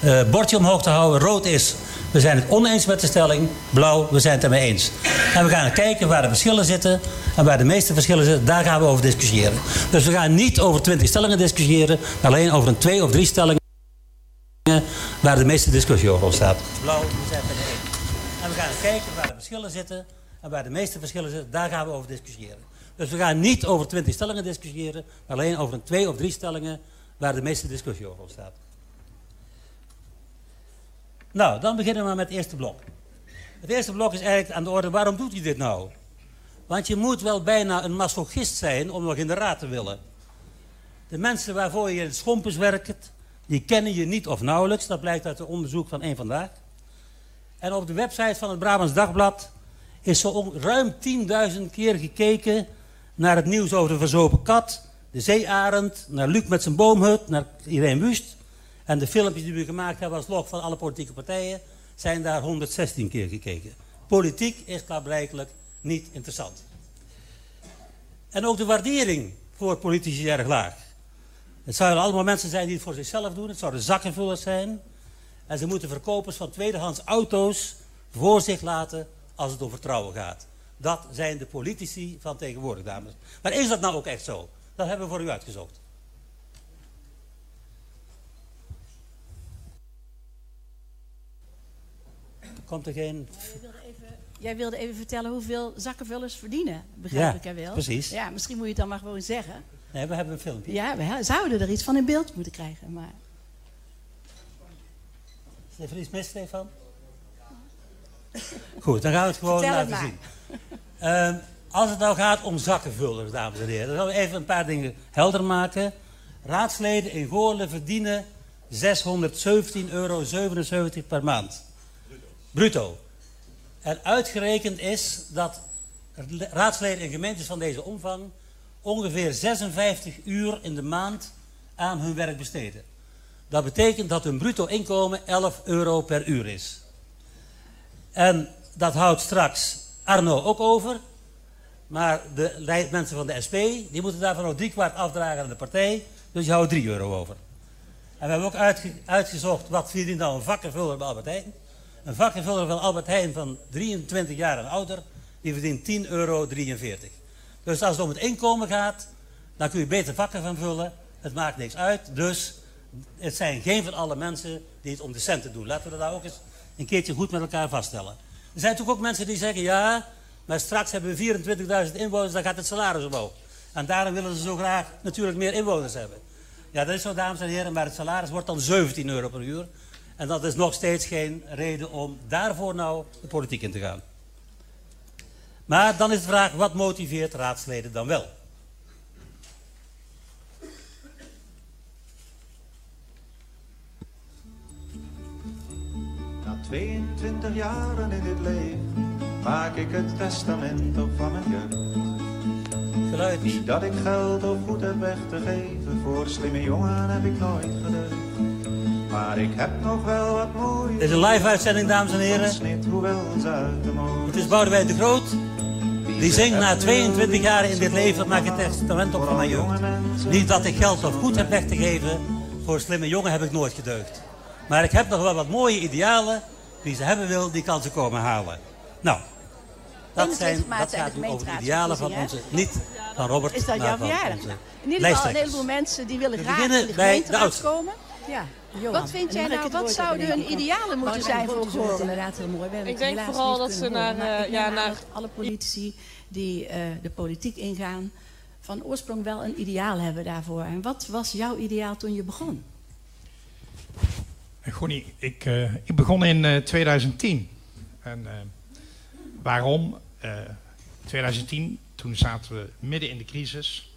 uh, bordje omhoog te houden. Rood is, we zijn het oneens met de stelling. Blauw, we zijn het ermee eens. En we gaan kijken waar de verschillen zitten. En waar de meeste verschillen zitten, daar gaan we over discussiëren. Dus we gaan niet over twintig stellingen discussiëren. Maar alleen over een twee of drie stellingen waar de meeste discussie over ontstaat. Blauw, we zijn het ermee eens. En we gaan kijken waar de verschillen zitten. En waar de meeste verschillen zitten, daar gaan we over discussiëren. Dus we gaan niet over twintig stellingen discussiëren. Maar alleen over een twee of drie stellingen waar de meeste discussie over ontstaat. Nou, dan beginnen we met het eerste blok. Het eerste blok is eigenlijk aan de orde, waarom doet hij dit nou? Want je moet wel bijna een masochist zijn om nog in de raad te willen. De mensen waarvoor je in het schompens werkt, die kennen je niet of nauwelijks. Dat blijkt uit het onderzoek van één Vandaag. En op de website van het Brabants Dagblad is zo ruim 10.000 keer gekeken naar het nieuws over de verzopen kat, de zeearend, naar Luc met zijn boomhut, naar Irene Wust. En de filmpjes die we gemaakt hebben als log van alle politieke partijen zijn daar 116 keer gekeken. Politiek is klaarblijkelijk niet interessant. En ook de waardering voor politici is erg laag. Het zouden allemaal mensen zijn die het voor zichzelf doen. Het zouden zakkenvullers zijn. En ze moeten verkopers van tweedehands auto's voor zich laten als het om vertrouwen gaat. Dat zijn de politici van tegenwoordig, dames. Maar is dat nou ook echt zo? Dat hebben we voor u uitgezocht. Komt er geen... jij, wilde even, jij wilde even vertellen hoeveel zakkenvullers verdienen, begrijp ik er wel. precies. Ja, misschien moet je het dan maar gewoon zeggen. Nee, we hebben een filmpje. Ja, we zouden er iets van in beeld moeten krijgen, maar... Is er iets mis, Stefan? Goed, dan gaan we het gewoon Vertel laten zien. Uh, als het nou gaat om zakkenvullers, dames en heren, dan gaan we even een paar dingen helder maken. Raadsleden in Goorlen verdienen 617,77 euro per maand. Bruto. En uitgerekend is dat raadsleden in gemeentes van deze omvang ongeveer 56 uur in de maand aan hun werk besteden. Dat betekent dat hun bruto inkomen 11 euro per uur is. En dat houdt straks Arno ook over. Maar de mensen van de SP, die moeten daarvan nog drie kwart afdragen aan de partij. Dus je houdt 3 euro over. En we hebben ook uitgezocht wat verdient nou een vakkenvuller bij Albert Heijn. Een vakkenvuller van Albert Heijn van 23 jaar en ouder, die verdient 10,43 euro. Dus als het om het inkomen gaat, dan kun je beter vakken van vullen. Het maakt niks uit. Dus het zijn geen van alle mensen die het om de centen doen. Laten we dat ook eens een keertje goed met elkaar vaststellen. Er zijn natuurlijk ook mensen die zeggen, ja, maar straks hebben we 24.000 inwoners, dan gaat het salaris omhoog. En daarom willen ze zo graag natuurlijk meer inwoners hebben. Ja, dat is zo, dames en heren, maar het salaris wordt dan 17 euro per uur. En dat is nog steeds geen reden om daarvoor nou de politiek in te gaan. Maar dan is de vraag, wat motiveert raadsleden dan wel? Na 22 jaren in dit leven maak ik het testament op van mijn jeugd. Geluid. Niet dat ik geld of goed heb weg te geven, voor slimme jongen heb ik nooit gedeugd. Maar ik heb nog wel wat moeite. Dit is een live uitzending, dames en heren. Snit, hoewel Het is Boudewijn de Groot. Die zingt na 22 jaar in dit leven, maak het testament op van mijn jeugd. Niet dat ik geld of goed heb weg te geven. Voor slimme jongen heb ik nooit gedeugd. Maar ik heb nog wel wat mooie idealen. Wie ze hebben wil, die kan ze komen halen. Nou, dat, zijn, dat gaat over de idealen van onze, niet van Robert, Is dat jouw verjaardag? In ieder geval een heleboel mensen die willen graag in de gemeenteraad komen. Ja. Wat vind jij nou, wat zouden hun idealen moeten zijn voor Goorlen? inderdaad heel mooi. Ik denk vooral dat ze naar, uh, ja, naar... Alle politici die uh, de politiek ingaan, van oorsprong wel een ideaal hebben daarvoor. En wat was jouw ideaal toen je begon? Gonnie, ik, uh, ik begon in 2010. En waarom? 2010, toen zaten we midden in de crisis.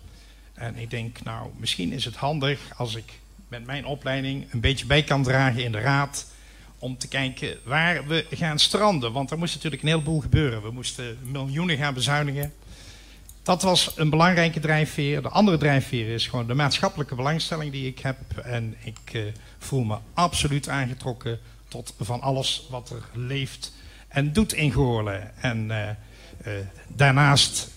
En ik denk, nou, misschien is het handig als ik met mijn opleiding een beetje bij kan dragen in de raad. Om te kijken waar we gaan stranden. Want er moest natuurlijk een heleboel gebeuren. We moesten miljoenen gaan bezuinigen. Dat was een belangrijke drijfveer. De andere drijfveer is gewoon de maatschappelijke belangstelling die ik heb. En ik uh, voel me absoluut aangetrokken tot van alles wat er leeft en doet in Goorlen. En uh, uh, daarnaast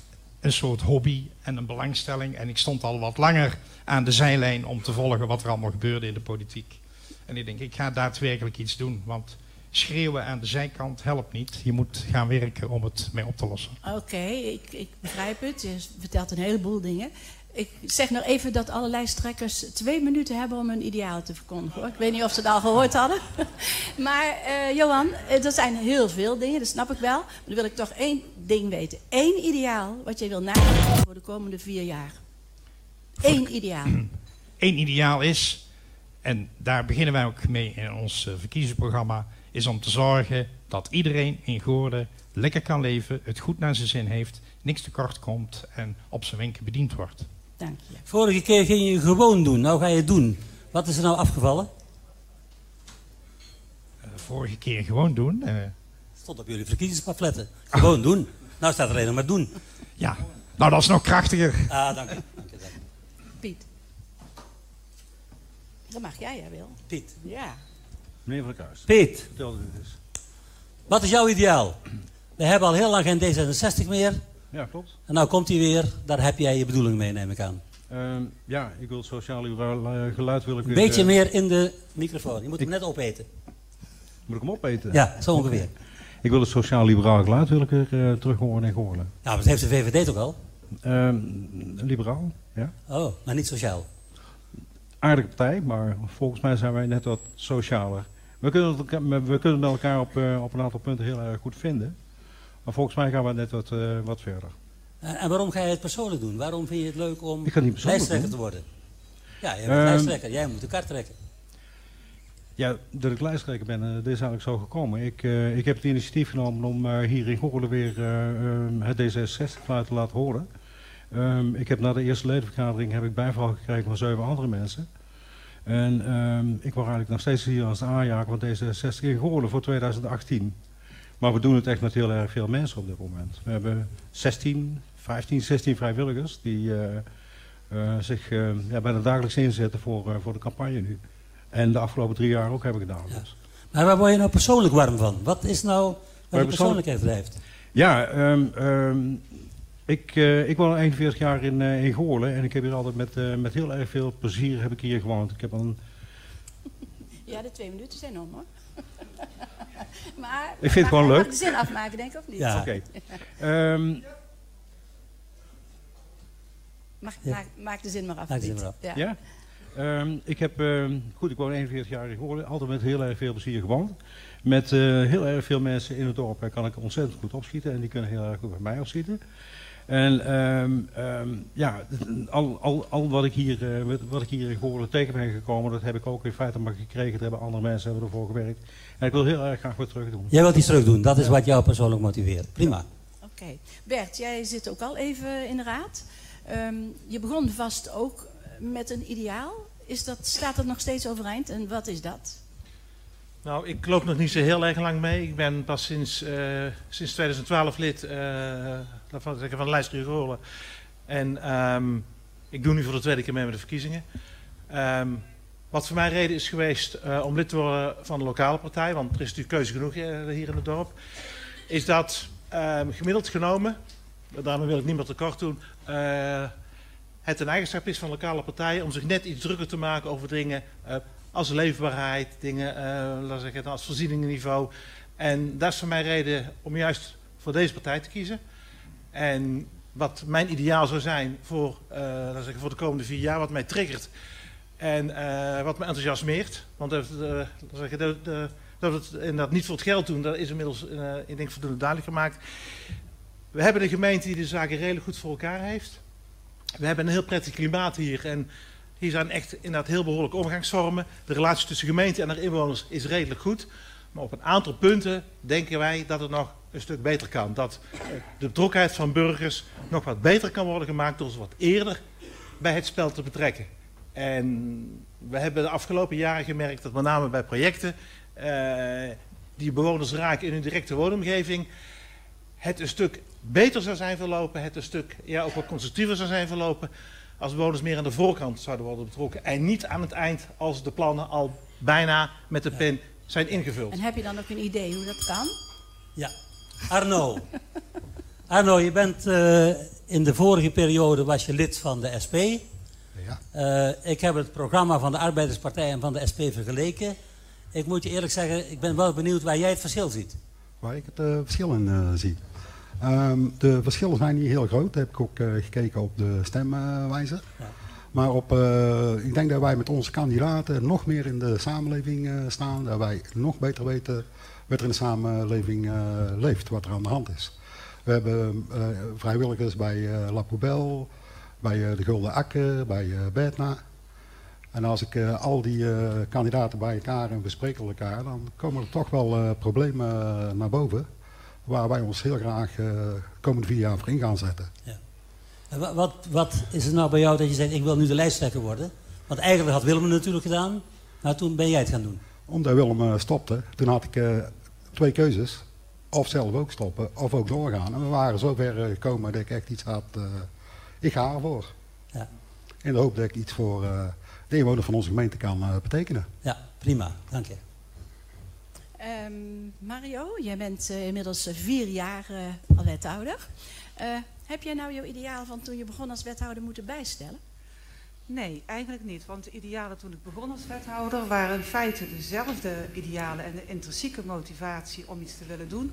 een soort hobby en een belangstelling. En ik stond al wat langer aan de zijlijn om te volgen wat er allemaal gebeurde in de politiek. En ik denk, ik ga daadwerkelijk iets doen. Want schreeuwen aan de zijkant helpt niet. Je moet gaan werken om het mee op te lossen. Oké, ik, ik begrijp het. Je vertelt een heleboel dingen. Ik zeg nog even dat alle lijsttrekkers twee minuten hebben om hun ideaal te verkondigen. Ik weet niet of ze het al gehoord hadden. maar uh, Johan, er zijn heel veel dingen, dat snap ik wel. Maar dan wil ik toch één ding weten. Eén ideaal wat jij wil nadenken voor de komende vier jaar. Eén ideaal. Eén ideaal is, en daar beginnen wij ook mee in ons eh, verkiezingsprogramma, is om te zorgen dat iedereen in Goorden lekker kan leven, het goed naar zijn zin heeft, niks tekort komt en op zijn wenken bediend wordt. Dank je. Vorige keer ging je gewoon doen, nou ga je doen. Wat is er nou afgevallen? Uh, vorige keer gewoon doen. Uh... Stond op jullie verkiezingspamfletten. Gewoon doen. Nou staat er alleen nog maar doen. Ja, nou dat is nog krachtiger. Ah, dank je. Dank je, dank je. Piet. Dat mag jij, ja, Wil. Piet. Ja. Meneer Van Kuis. Piet. Vertel het eens. Wat is jouw ideaal? We hebben al heel lang geen D66 meer. Ja, klopt. En nou komt hij weer. Daar heb jij je bedoeling mee, neem ik aan. Uh, ja, ik wil sociaal-liberaal uh, geluid wil ik Een beetje uh, meer in de microfoon. Je moet hem net opeten. Moet ik hem opeten? Ja, zo ongeveer. Okay. Ik wil het sociaal-liberaal geluid wil ik weer uh, terug horen en horen. Ja, dat heeft de VVD toch al? Ehm, liberaal, ja. Oh, maar niet sociaal? Aardige partij, maar volgens mij zijn wij net wat socialer. We kunnen, het, we kunnen elkaar op, op een aantal punten heel erg goed vinden. Maar volgens mij gaan we net wat, uh, wat verder. En waarom ga je het persoonlijk doen? Waarom vind je het leuk om lijsttrekker doen. te worden? Ja, jij bent um, lijsttrekker. Jij moet de kaart trekken. Ja, dat ik lijsttrekker ben, uh, dit is eigenlijk zo gekomen. Ik, uh, ik heb het initiatief genomen om uh, hier in Goorlen weer um, het D66 te laten horen. Um, ik heb na de eerste ledenvergadering heb ik bijval gekregen van zeven andere mensen. En ik word eigenlijk nog steeds hier als de aanjager van D66 in Goorlen voor 2018. Maar we doen het echt met heel erg veel mensen op dit moment. We hebben 16, 15, 16 vrijwilligers die uh, uh, zich uh, ja, bijna dagelijks inzetten voor, voor de campagne nu. En de afgelopen drie jaar ook hebben gedaan. Ja. Dus. Maar waar word je nou persoonlijk warm van? Wat is nou wat je persoonlijkheid drijft? Ja, um, um, ik, ik woon al 41 jaar in, in Goorlen en ik heb hier altijd met, met heel erg veel plezier heb ik hier gewoond. Ik heb een... Ja, de twee minuten zijn om hoor. Maar, ik vind het gewoon leuk. Mag de zin afmaken, denk ik, of niet? Ja. Oké. Okay. Um, Mag, ja. maak, maak, de zin maar af. Maak de zin maar af. Ja. ja? Um, ik heb, um, goed, ik woon 41 jaar in Goorlen, altijd met heel erg veel plezier gewoond. Met uh, heel erg veel mensen in het dorp kan ik ontzettend goed opschieten en die kunnen heel erg goed bij mij opschieten. En um, um, ja, al, al, al wat, ik hier, uh, wat ik hier in Goorlen tegen ben gekomen, dat heb ik ook in feite maar gekregen. Dat hebben andere mensen hebben ervoor gewerkt. En ik wil heel erg graag wat terug doen. Jij wilt iets terug doen, dat is ja. wat jou persoonlijk motiveert. Prima. Oké. Okay. Bert, jij zit ook al even in de raad. Um, je begon vast ook met een ideaal. Is dat, staat dat nog steeds overeind en wat is dat? Nou, ik loop nog niet zo heel erg lang mee. Ik ben pas sinds, uh, sinds 2012 lid uh, van, van de lijst Goorlen. En um, ik doe nu voor de tweede keer mee met de verkiezingen. Um, wat voor mij reden is geweest uh, om lid te worden van de lokale partij, want er is natuurlijk keuze genoeg hier in het dorp, is dat um, gemiddeld genomen, daarmee wil ik niemand tekort doen, het een eigenschap is van lokale partijen om zich net iets drukker te maken over dingen als leefbaarheid, dingen laat zeggen, als voorzieningenniveau. En dat is voor mij reden om juist voor deze partij te kiezen. En wat mijn ideaal zou zijn voor, uh, voor de komende vier jaar, wat mij triggert en uh, wat me enthousiasmeert. Want dat, de, de, dat we het inderdaad niet voor het geld doen, dat is inmiddels ik denk voldoende duidelijk gemaakt. We hebben een gemeente die de zaken redelijk goed voor elkaar heeft. We hebben een heel prettig klimaat hier en hier zijn echt inderdaad heel behoorlijke omgangsvormen. De relatie tussen gemeente en haar inwoners is redelijk goed. Maar op een aantal punten denken wij dat het nog een stuk beter kan. Dat de betrokkenheid van burgers nog wat beter kan worden gemaakt door ze wat eerder bij het spel te betrekken. En we hebben de afgelopen jaren gemerkt dat met name bij projecten uh, die bewoners raken in hun directe woonomgeving, het een stuk beter zou zijn verlopen, het een stuk ja, ook wat constructiever zou zijn verlopen als bewoners meer aan de voorkant zouden worden betrokken. En niet aan het eind als de plannen al bijna met de pen zijn ingevuld. En heb je dan ook een idee hoe dat kan? Ja. Arno. Arno, je bent uh, in de vorige periode was je lid van de SP. Ja. ik heb het programma van de Arbeiderspartij en van de SP vergeleken. Ik moet je eerlijk zeggen, ik ben wel benieuwd waar jij het verschil ziet. Waar ik het verschil in zie. Ehm, de verschillen zijn niet heel groot. Dat heb ik ook gekeken op de stemwijzer. Ja. Maar op, ik denk dat wij met onze kandidaten nog meer in de samenleving staan. Dat wij nog beter weten wat er in de samenleving leeft, wat er aan de hand is. We hebben uh, vrijwilligers bij uh, La Poubelle, bij de Gulden Akker, bij Betna. En als ik al die kandidaten bij elkaar en bespreken elkaar, dan komen er toch wel problemen naar boven. Waar wij ons heel graag de komende vier jaar voor in gaan zetten. Ja. En wat, wat is er nou bij jou dat je zegt, ik wil nu de lijsttrekker worden? Want eigenlijk had Willem het natuurlijk gedaan, maar toen ben jij het gaan doen. Omdat Willem stopte, toen had ik twee keuzes of zelf ook stoppen, of ook doorgaan. En we waren zover eh, gekomen dat ik echt iets had, uh, ik ga ervoor. Ja. In de hoop dat ik iets voor uh, de inwoner van onze gemeente kan betekenen. Ja, prima, dank je. Um, Mario, jij bent inmiddels vier jaar al wethouder. heb jij nou jouw ideaal van toen je begon als wethouder moeten bijstellen? Nee, eigenlijk niet. Want de idealen toen ik begon als wethouder waren in feite dezelfde idealen en de intrinsieke motivatie om iets te willen doen,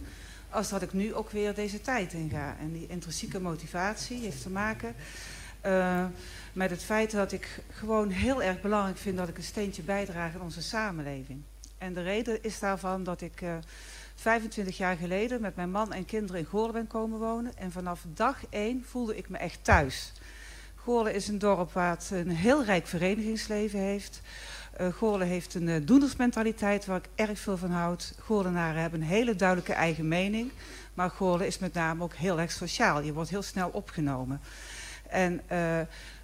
als dat ik nu ook weer deze tijd in ga. En die intrinsieke motivatie heeft te maken uh, met het feit dat ik gewoon heel erg belangrijk vind dat ik een steentje bijdraag aan onze samenleving. En de reden is daarvan dat ik uh, eh, 25 jaar geleden met mijn man en kinderen in Goorlen ben komen wonen. En vanaf dag 1 voelde ik me echt thuis. Goorlen is een dorp waar het een heel rijk verenigingsleven heeft. Uh, Goorlen heeft een uh, doenersmentaliteit waar ik erg veel van houd. Goorlenaren hebben een hele duidelijke eigen mening. Maar Goorlen is met name ook heel erg sociaal. Je wordt heel snel opgenomen. En uh,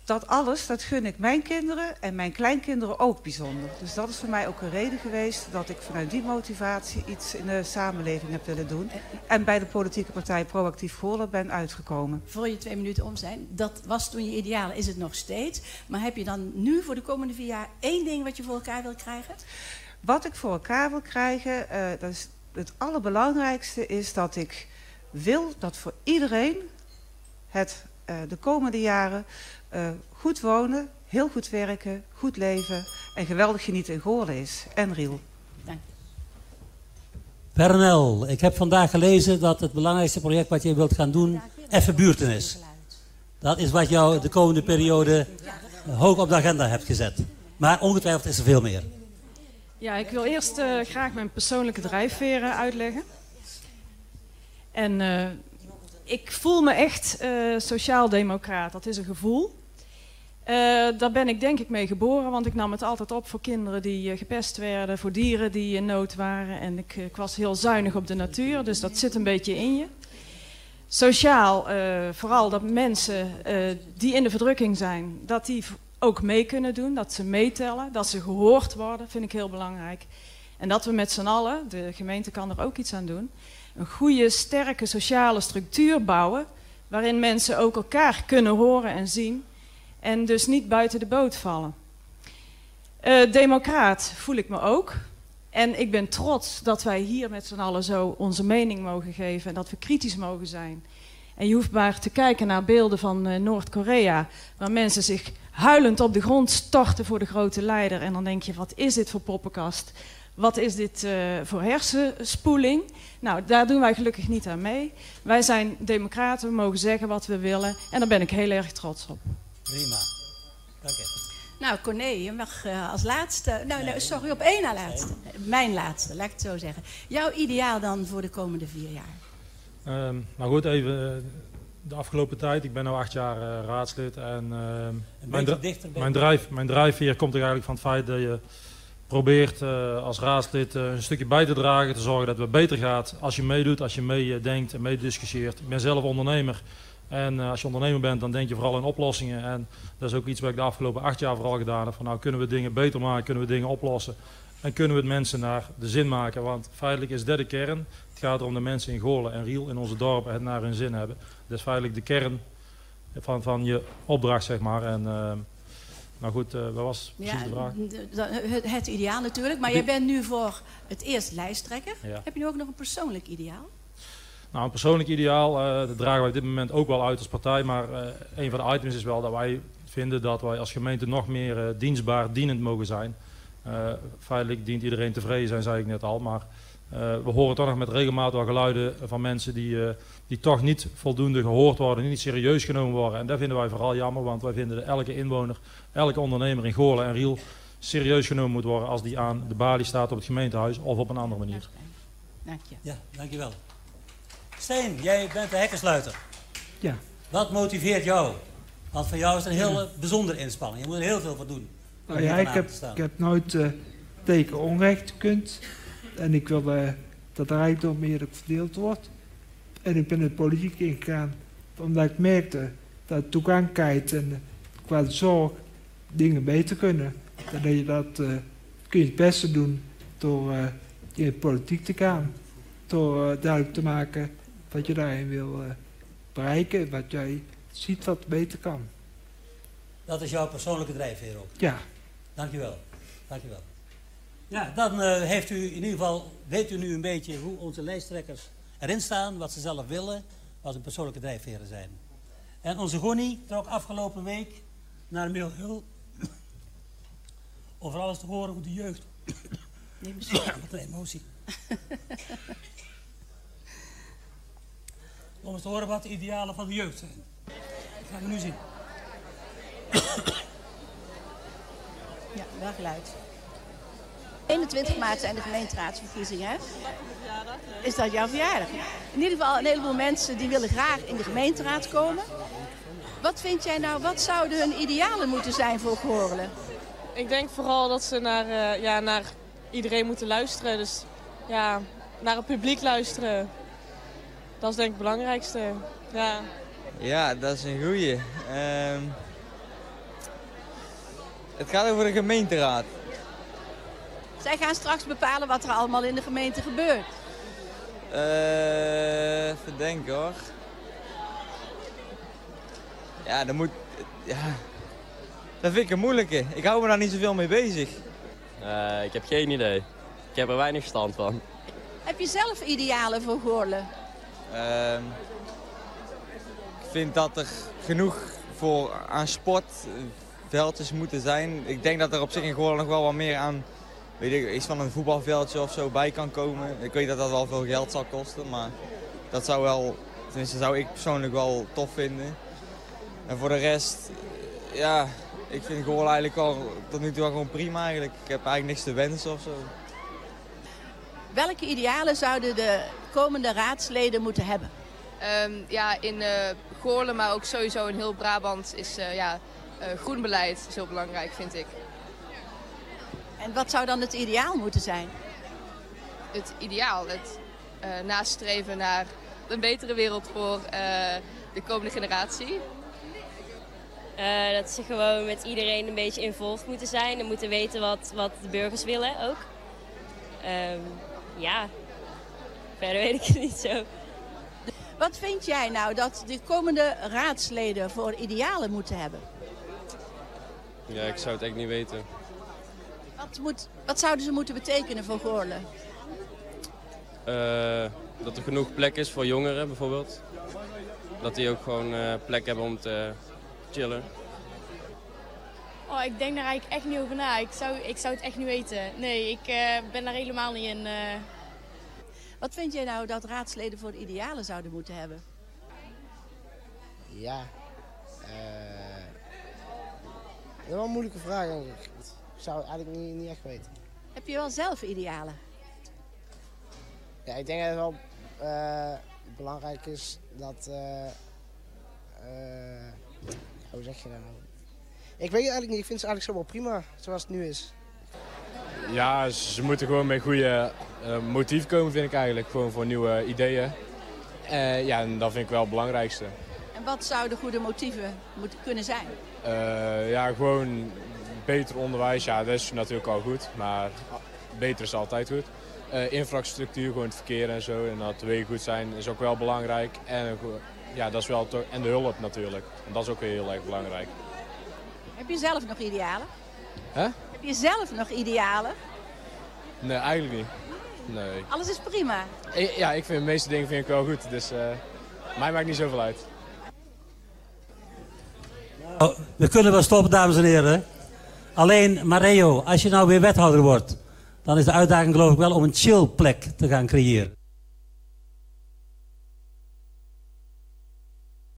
dat alles, dat gun ik mijn kinderen en mijn kleinkinderen ook bijzonder. Dus dat is voor mij ook een reden geweest dat ik vanuit die motivatie iets in de samenleving heb willen doen. En bij de politieke partij Proactief Goorlen ben uitgekomen. Voor je twee minuten om zijn, dat was toen je ideaal, is het nog steeds. Maar heb je dan nu voor de komende vier jaar één ding wat je voor elkaar wil krijgen? Wat ik voor elkaar wil krijgen, uh, dat is het allerbelangrijkste is dat ik wil dat voor iedereen het uh, de komende jaren uh, goed wonen, heel goed werken, goed leven en geweldig genieten in Goorlen is. En Riel. Dank je. Pernel, ik heb vandaag gelezen dat het belangrijkste project wat je wilt gaan doen even buurten is. Dat is wat jou de komende periode hoog op de agenda hebt gezet. Maar ongetwijfeld is er veel meer. Ja, ik wil eerst uh, graag mijn persoonlijke drijfveer uitleggen. En uh, ik voel me echt uh, sociaal-democraat. Dat is een gevoel. Uh, daar ben ik denk ik mee geboren, want ik nam het altijd op voor kinderen die uh, gepest werden, voor dieren die in nood waren. En ik, ik, was heel zuinig op de natuur, dus dat zit een beetje in je. Sociaal, vooral dat mensen die in de verdrukking zijn, dat die ook mee kunnen doen, dat ze meetellen, dat ze gehoord worden, vind ik heel belangrijk. En dat we met z'n allen, de gemeente kan er ook iets aan doen, een goede, sterke sociale structuur bouwen. Waarin mensen ook elkaar kunnen horen en zien. En dus niet buiten de boot vallen. Uh, democraat voel ik me ook. En ik ben trots dat wij hier met z'n allen zo onze mening mogen geven. En dat we kritisch mogen zijn. En je hoeft maar te kijken naar beelden van uh, Noord-Korea. Waar mensen zich huilend op de grond storten voor de grote leider. En dan denk je, wat is dit voor poppenkast? Wat is dit uh, voor hersenspoeling? Nou, daar doen wij gelukkig niet aan mee. Wij zijn democraten, we mogen zeggen wat we willen. En daar ben ik heel erg trots op. Prima. Dank je. Nou, Corné, je mag uh, als laatste... Nou, nee. sorry, op één na laatste. Mijn laatste, laat ik het zo zeggen. Jouw ideaal dan voor de komende vier jaar? Um, nou goed, even uh, de afgelopen tijd. Ik ben nu acht jaar uh, raadslid. En, mijn, dichter, mijn, drijf, mijn drijfveer komt er eigenlijk van het feit dat je probeert uh, als raadslid uh, een stukje bij te dragen, te zorgen dat het beter gaat als je meedoet, als je meedenkt en meediscussieert. Ik ben zelf ondernemer en uh, als je ondernemer bent, dan denk je vooral in oplossingen. En dat is ook iets wat ik de afgelopen acht jaar vooral gedaan heb. Van nou, kunnen we dingen beter maken, kunnen we dingen oplossen en kunnen we het mensen naar de zin maken. Want feitelijk is dat de kern. Het gaat erom de mensen in Goorlen en Riel in onze dorpen het naar hun zin hebben. Dat is feitelijk de kern van, van je opdracht, zeg maar. En, nou goed, uh, wat was precies de vraag? Het, het, ideaal natuurlijk, maar jij bent nu voor het eerst lijsttrekker. Heb je nu ook nog een persoonlijk ideaal? Nou, een persoonlijk ideaal, uh, dat dragen wij op dit moment ook wel uit als partij. Maar uh, een van de items is wel dat wij vinden dat wij als gemeente nog meer dienstbaar, dienend mogen zijn. feitelijk dient iedereen tevreden zijn, zei ik net al. Maar we horen toch nog met regelmaat wel geluiden van mensen die, die toch niet voldoende gehoord worden, niet serieus genomen worden. En dat vinden wij vooral jammer, want wij vinden dat elke inwoner, elke ondernemer in Goorlen en Riel serieus genomen moet worden als die aan de balie staat op het gemeentehuis of op een andere manier. Dank je. Ja, dankjewel. Steen, jij bent de hekkensluiter. Ja. Wat motiveert jou? Want voor jou is het een hele bijzondere inspanning. Je moet er heel veel voor doen. Nou ja, ik heb, ik heb nooit uh, teken onrecht kunt. En ik wil uh, dat de rijkdom meer verdeeld wordt. En ik ben in de politiek ingegaan omdat ik merkte dat toegankelijkheid en qua zorg dingen beter kunnen. En dat je dat uh, kun je het beste doen door in de politiek te gaan. Door duidelijk te maken wat je daarin wil bereiken. Wat jij ziet wat beter kan. Dat is jouw persoonlijke drijfveer ook? Ja. Dankjewel. Dankjewel. Ja, dan heeft u in ieder geval, weet u nu een beetje hoe onze lijsttrekkers erin staan, wat ze zelf willen, wat hun persoonlijke drijfveren zijn. En onze Gonnie trok afgelopen week naar Milhul over alles te horen hoe de jeugd. Nee, Wat een emotie. Om eens te horen wat de idealen van de jeugd zijn. Dat gaan we nu zien. ja, wel geluid. 21 maart zijn de gemeenteraadsverkiezingen. Is dat jouw verjaardag? In ieder geval een heleboel mensen die willen graag in de gemeenteraad komen. Wat vind jij nou, wat zouden hun idealen moeten zijn voor Goorlen? Ik denk vooral dat ze naar, uh, ja, naar iedereen moeten luisteren. Dus ja, naar het publiek luisteren. Dat is denk ik het belangrijkste. Ja, ja dat is een goeie. Uh, het gaat over de gemeenteraad. Zij gaan straks bepalen wat er allemaal in de gemeente gebeurt. Uh, even denken hoor. Ja, dan moet... Ja, dat vind ik een moeilijke. Ik hou me daar niet zoveel mee bezig. Uh, ik heb geen idee. Ik heb er weinig stand van. Heb je zelf idealen voor Goorlen? Uh, ik vind dat er genoeg voor aan sportveldjes moeten zijn. Ik denk dat er op zich in Goorlen nog wel wat meer aan weet ik, iets van een voetbalveldje of zo bij kan komen. Ik weet dat dat wel veel geld zal kosten, maar dat zou wel, tenminste zou ik persoonlijk wel tof vinden. En voor de rest, ja, ik vind Goorlen eigenlijk al tot nu toe gewoon prima eigenlijk. Ik heb eigenlijk niks te wensen of zo. Welke idealen zouden de komende raadsleden moeten hebben? Um, ja, in uh, Goorlen, maar ook sowieso in heel Brabant is uh, ja, uh, groen beleid is heel belangrijk, vind ik. En wat zou dan het ideaal moeten zijn? Het ideaal, het nastreven naar een betere wereld voor de komende generatie. Uh, dat ze gewoon met iedereen een beetje involved moeten zijn en moeten weten wat, wat de burgers willen ook. Um, ja, verder weet ik het niet zo. Wat vind jij nou dat de komende raadsleden voor idealen moeten hebben? Ja, ik zou het echt niet weten. Wat, moet, wat zouden ze moeten betekenen voor Goorlen? Uh, dat er genoeg plek is voor jongeren bijvoorbeeld. Dat die ook gewoon uh, plek hebben om te chillen. Oh, ik denk daar eigenlijk echt niet over na. Ik zou, ik zou het echt niet weten. Nee, ik uh, ben daar helemaal niet in. Uh... Wat vind jij nou dat raadsleden voor idealen zouden moeten hebben? Ja, uh... dat is wel een moeilijke vraag denk ik. Zou het eigenlijk niet, niet echt weten. Heb je wel zelf idealen? Ja, ik denk dat het wel belangrijk is dat... hoe zeg je dat nou? Ik weet het eigenlijk niet. Ik vind ze eigenlijk zo wel prima zoals het nu is. Ja, ze moeten gewoon met goede uh, motief komen vind ik eigenlijk. Gewoon voor nieuwe ideeën. Uh, ja, en dat vind ik wel het belangrijkste. En wat zouden goede motieven moeten kunnen zijn? Uh, ja, gewoon beter onderwijs. Ja, dat is natuurlijk al goed. Maar beter is altijd goed. infrastructuur, gewoon het verkeer en zo. En dat de wegen goed zijn is ook wel belangrijk. En, ja, dat is wel en de hulp natuurlijk. En dat is ook weer heel erg belangrijk. Heb je zelf nog idealen? Hè? Heb je zelf nog idealen? Nee, eigenlijk niet. Nee. Alles is prima? Ja, ik vind de meeste dingen vind ik wel goed. Dus uh, mij maakt niet zoveel uit. Nou, Oh, we kunnen wel stoppen, dames en heren. Alleen, Mario, als je nou weer wethouder wordt... dan is de uitdaging geloof ik wel om een chill plek te gaan creëren.